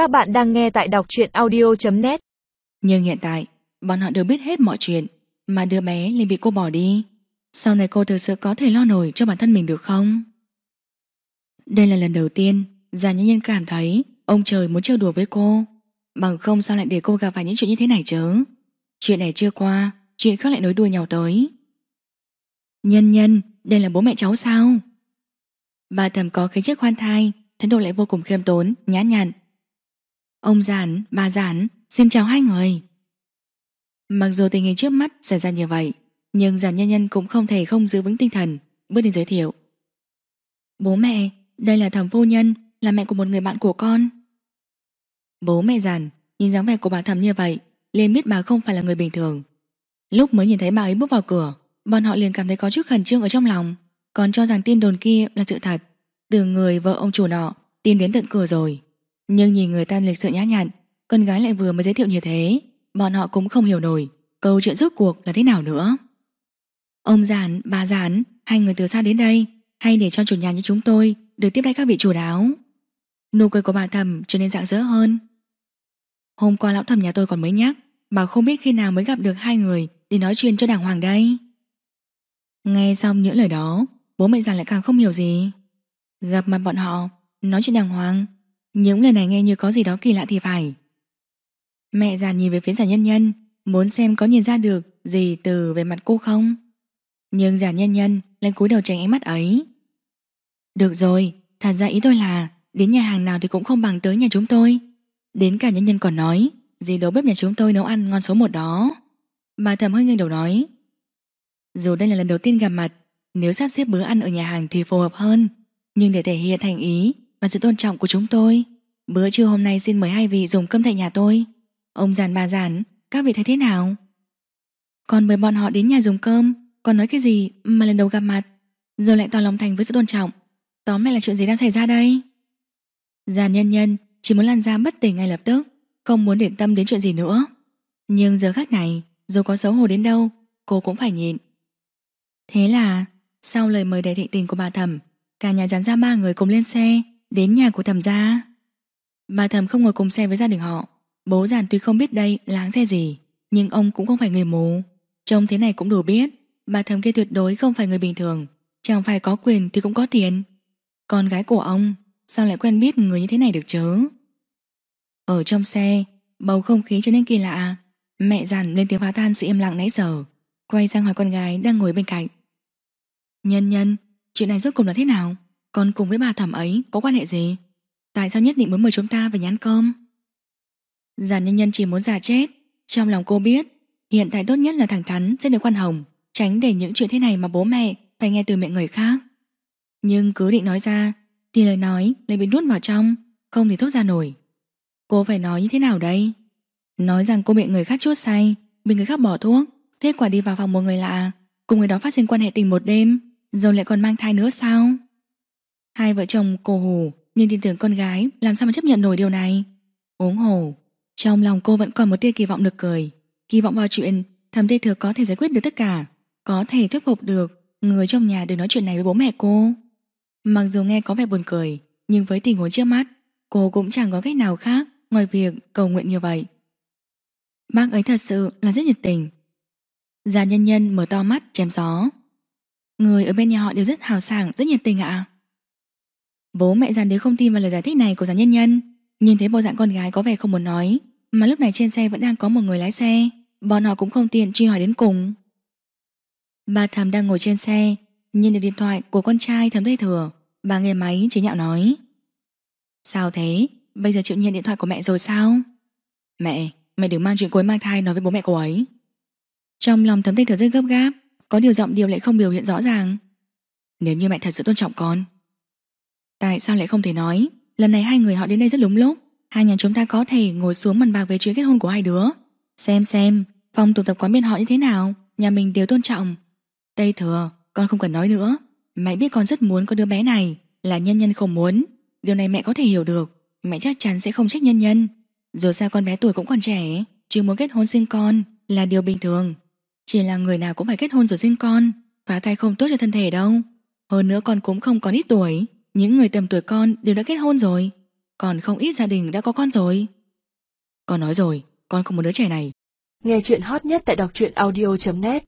Các bạn đang nghe tại đọc truyện audio.net Nhưng hiện tại, bọn họ đều biết hết mọi chuyện, mà đứa bé liền bị cô bỏ đi. Sau này cô thực sự có thể lo nổi cho bản thân mình được không? Đây là lần đầu tiên Già nhân nhân cảm thấy ông trời muốn trêu đùa với cô. Bằng không sao lại để cô gặp phải những chuyện như thế này chứ? Chuyện này chưa qua, chuyện khác lại nối đuôi nhau tới. Nhân nhân, đây là bố mẹ cháu sao? Bà thầm có khí chất khoan thai, thái độ lại vô cùng khiêm tốn, nhã nhặn. Ông giản, bà giản, xin chào hai người. Mặc dù tình hình trước mắt xảy ra như vậy, nhưng giản nhân nhân cũng không thể không giữ vững tinh thần, bước đến giới thiệu. Bố mẹ, đây là thẩm phu nhân, là mẹ của một người bạn của con. Bố mẹ giản, nhìn dáng vẻ của bà thẩm như vậy, liền biết bà không phải là người bình thường. Lúc mới nhìn thấy bà ấy bước vào cửa, bọn họ liền cảm thấy có chút khẩn trương ở trong lòng, còn cho rằng tin đồn kia là sự thật. Từ người vợ ông chủ nọ tin đến tận cửa rồi. Nhưng nhìn người ta lịch sự nhã nhặn, con gái lại vừa mới giới thiệu như thế, bọn họ cũng không hiểu nổi câu chuyện rốt cuộc là thế nào nữa. Ông giản, bà giản, hai người từ xa đến đây, hay để cho chủ nhà như chúng tôi được tiếp đãi các vị chủ đáo. Nụ cười của bà thầm trở nên rạng rỡ hơn. Hôm qua lão thầm nhà tôi còn mới nhắc, bảo không biết khi nào mới gặp được hai người để nói chuyện cho đàng hoàng đây. Nghe xong những lời đó, bố mẹ giản lại càng không hiểu gì. Gặp mặt bọn họ, nói chuyện đàng hoàng, những lời này nghe như có gì đó kỳ lạ thì phải. Mẹ già nhìn về phía giả nhân nhân, muốn xem có nhìn ra được gì từ về mặt cô không. Nhưng giả nhân nhân lên cúi đầu tránh ánh mắt ấy. Được rồi, thật ra ý tôi là đến nhà hàng nào thì cũng không bằng tới nhà chúng tôi. Đến cả nhân nhân còn nói, gì đầu bếp nhà chúng tôi nấu ăn ngon số một đó. Bà thầm hơi nghiêng đầu nói. Dù đây là lần đầu tiên gặp mặt, nếu sắp xếp bữa ăn ở nhà hàng thì phù hợp hơn. Nhưng để thể hiện thành ý và sự tôn trọng của chúng tôi, bữa trưa hôm nay xin mời hai vị dùng cơm tại nhà tôi. Ông giản bà giản các vị thấy thế nào? Còn mời bọn họ đến nhà dùng cơm, còn nói cái gì mà lần đầu gặp mặt, rồi lại tỏ lòng thành với sự tôn trọng. Tóm lại là chuyện gì đang xảy ra đây? Giàn nhân nhân chỉ muốn lan ra bất tỉnh ngay lập tức, không muốn để tâm đến chuyện gì nữa. Nhưng giờ khác này, dù có xấu hổ đến đâu, cô cũng phải nhịn. Thế là, sau lời mời đầy thịnh tình của bà thẩm, cả nhà dán ra ba người cùng lên xe, đến nhà của thẩm gia. Bà thẩm không ngồi cùng xe với gia đình họ. Bố giàn tuy không biết đây láng xe gì, nhưng ông cũng không phải người mù. Trông thế này cũng đủ biết, bà thẩm kia tuyệt đối không phải người bình thường. Chẳng phải có quyền thì cũng có tiền. Con gái của ông, sao lại quen biết người như thế này được chứ? Ở trong xe, bầu không khí trở nên kỳ lạ. Mẹ giàn lên tiếng phá tan sự im lặng nãy giờ, quay sang hỏi con gái đang ngồi bên cạnh. Nhân nhân, chuyện này rốt cùng là thế nào? Con cùng với bà thẩm ấy, có quan hệ gì? Tại sao nhất định muốn mời chúng ta về nhán cơm? già nhân nhân chỉ muốn già chết. Trong lòng cô biết, Hiện tại tốt nhất là thẳng thắn, sẽ được khoan hồng, Tránh để những chuyện thế này mà bố mẹ Phải nghe từ miệng người khác. Nhưng cứ định nói ra, Thì lời nói lại bị nuốt vào trong, Không thể thốt ra nổi. Cô phải nói như thế nào đây? Nói rằng cô bị người khác chốt say, Bị người khác bỏ thuốc, Kết quả đi vào phòng một người lạ, Cùng người đó phát sinh quan hệ tình một đêm, Rồi lại còn mang thai nữa sao? Hai vợ chồng cô hù Nhưng tin tưởng con gái, Làm sao mà chấp nhận nổi điều này? Uống hồ, Trong lòng cô vẫn còn một tia kỳ vọng được cười, Kỳ vọng vào chuyện thầm tê thừa có thể giải quyết được tất cả, Có thể thuyết phục được Người trong nhà để nói chuyện này với bố mẹ cô. Mặc dù nghe có vẻ buồn cười, Nhưng với tình huống trước mắt, Cô cũng chẳng có cách nào khác Ngoài việc cầu nguyện như vậy. Bác ấy thật sự là rất nhiệt tình. Già nhân nhân mở to mắt, chém gió. Người ở bên nhà họ đều rất hào sảng, Rất nhiệt tình ạ. Bố mẹ giàn đều không tin vào lời giải thích này của già nhân nhân. Nhìn thấy bộ dạng con gái có vẻ không muốn nói. Mà lúc này trên xe vẫn đang có một người lái xe. Bọn họ cũng không tiện truy hỏi đến cùng. Bà thầm đang ngồi trên xe, Nhìn được điện thoại của con trai thầm tây thừa. Bà nghe máy chế nhạo nói. Sao thế? Bây giờ chịu nhận điện thoại của mẹ rồi sao? Mẹ Mẹ đừng mang chuyện cô ấy mang thai nói với bố mẹ cô ấy. Trong lòng thấm tây thừa rất gấp gáp, Có điều giọng điều lại không biểu hiện rõ ràng. Nếu như mẹ thật sự tôn trọng con Tại sao lại không thể nói? Lần này hai người họ đến đây rất đúng lúc. Hai nhà chúng ta có thể ngồi xuống bàn bạc về chuyện kết hôn của hai đứa. Xem xem, phòng tụ tập quán bên họ như thế nào? Nhà mình đều tôn trọng. Tây thừa, con không cần nói nữa. Mẹ biết con rất muốn có đứa bé này, Là nhân nhân không muốn. Điều này mẹ có thể hiểu được. Mẹ chắc chắn sẽ không trách nhân nhân. Dù sao con bé tuổi cũng còn trẻ Chưa muốn kết hôn sinh con là điều bình thường. Chỉ là người nào cũng phải kết hôn rồi sinh con, Phá thai không tốt cho thân thể đâu. Hơn nữa con cũng không còn ít tuổi. Những người tầm tuổi con đều đã kết hôn rồi. Còn không ít gia đình đã có con rồi. Con nói rồi, Con không muốn đứa trẻ này. Nghe chuyện hot nhất tại đọc truyện audio.net